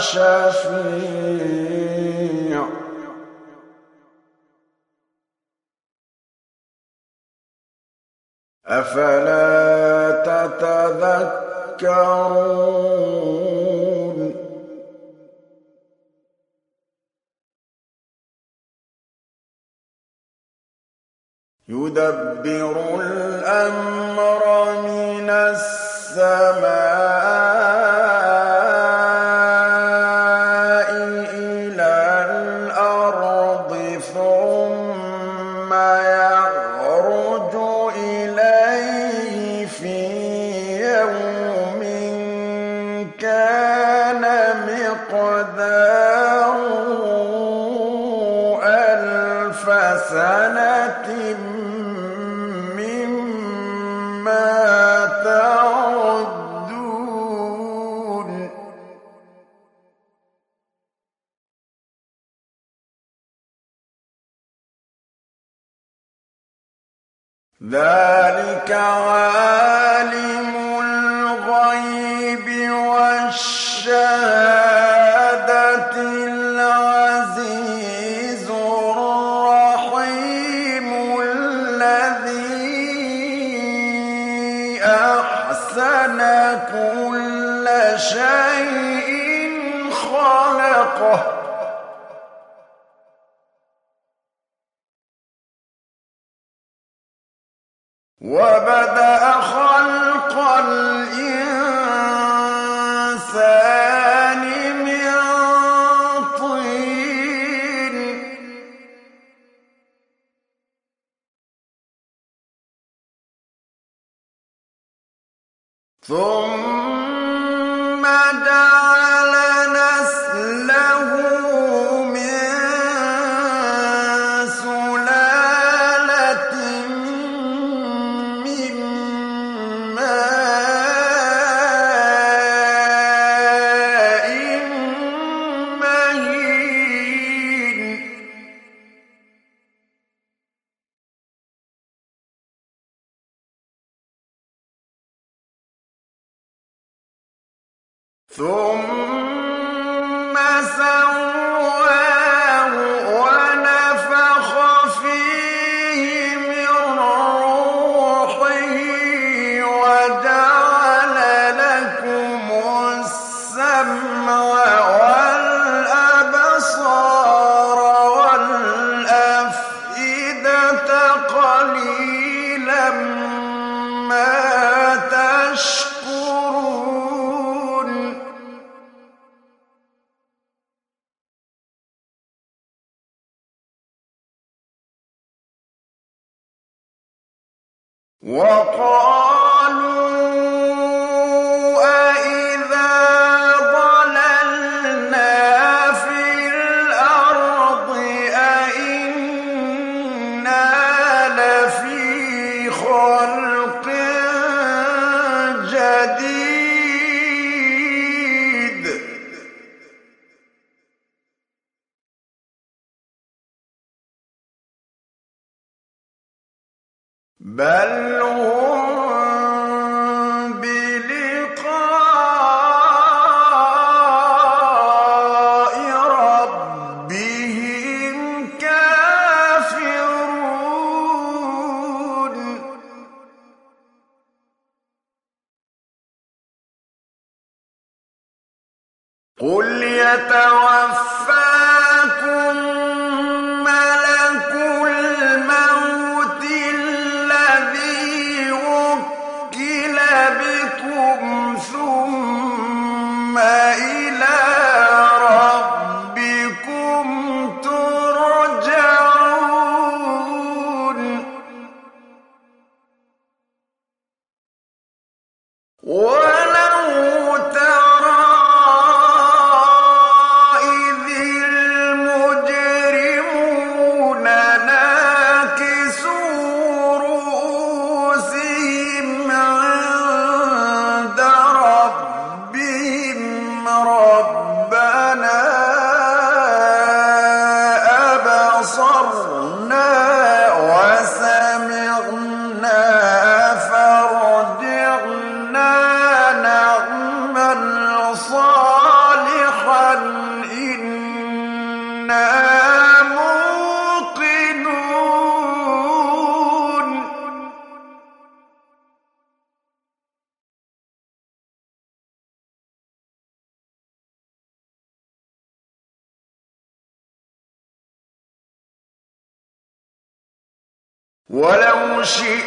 شفيع. أفلا تتذكرون؟ يدبرون ثم ثم سوى وَقَالُوا بَلْ هُم إِلَىٰ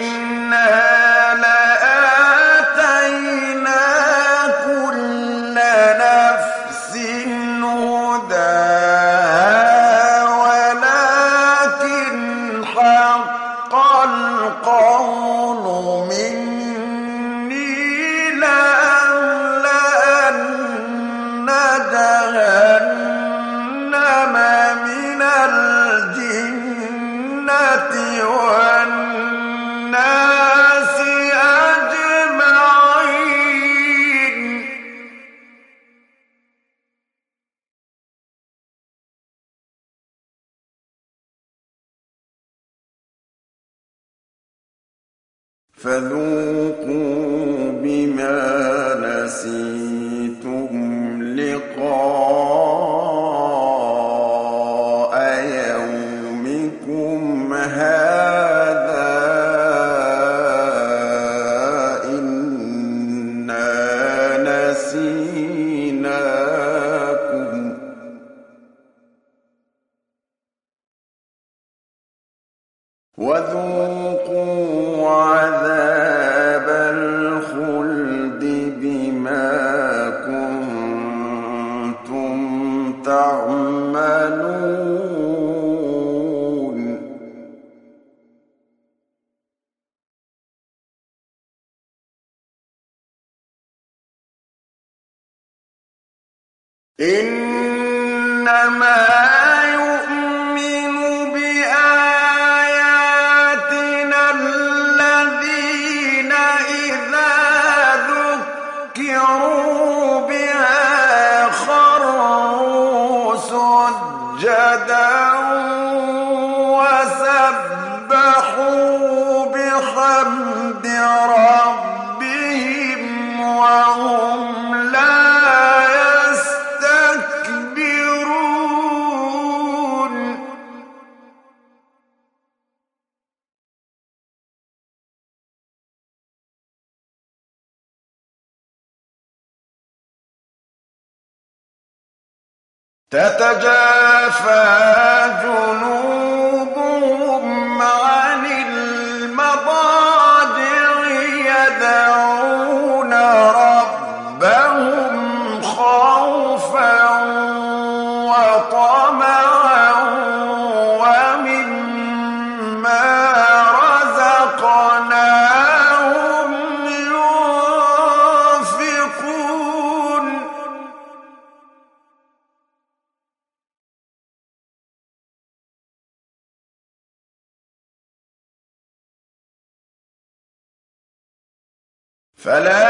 إن فَذُوقُوا بِمَا نَسِيتُمْ. سُجَّدًا تتجافى فلا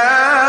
كان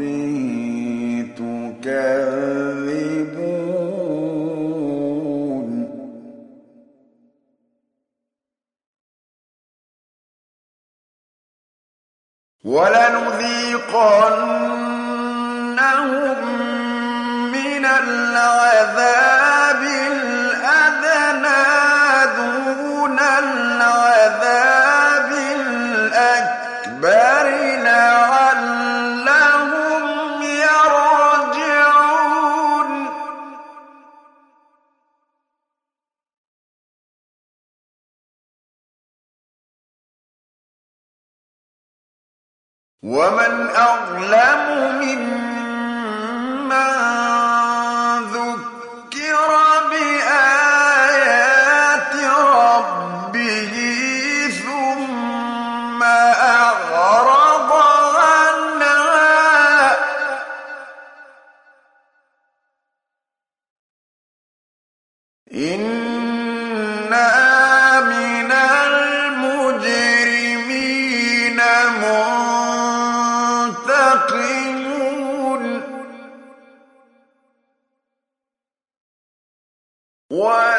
ربي ومن أظلم ممن What?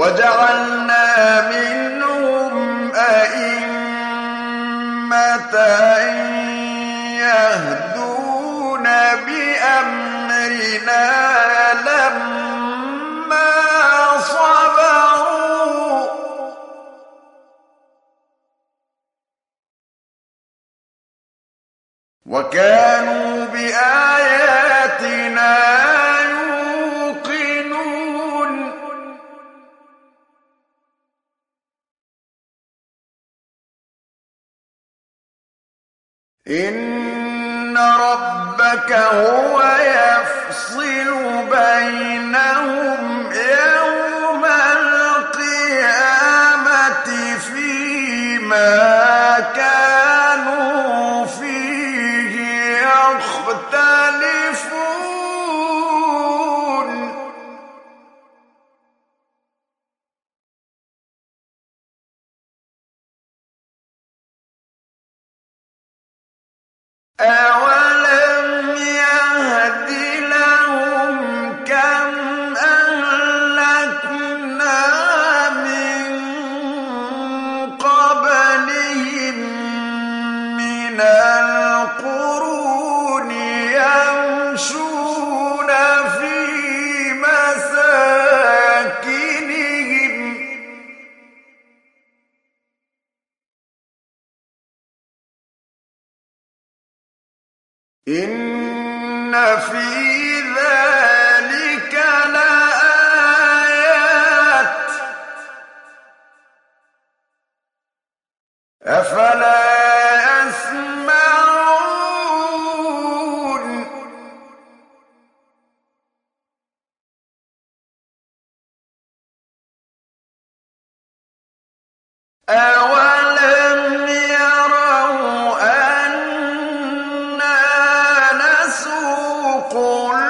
وجعلنا منهم أئمة يهدون بأمرنا لما صبروا. وكانوا بآياتنا إن ربك هو يفصل بينهم إن في ذلك قل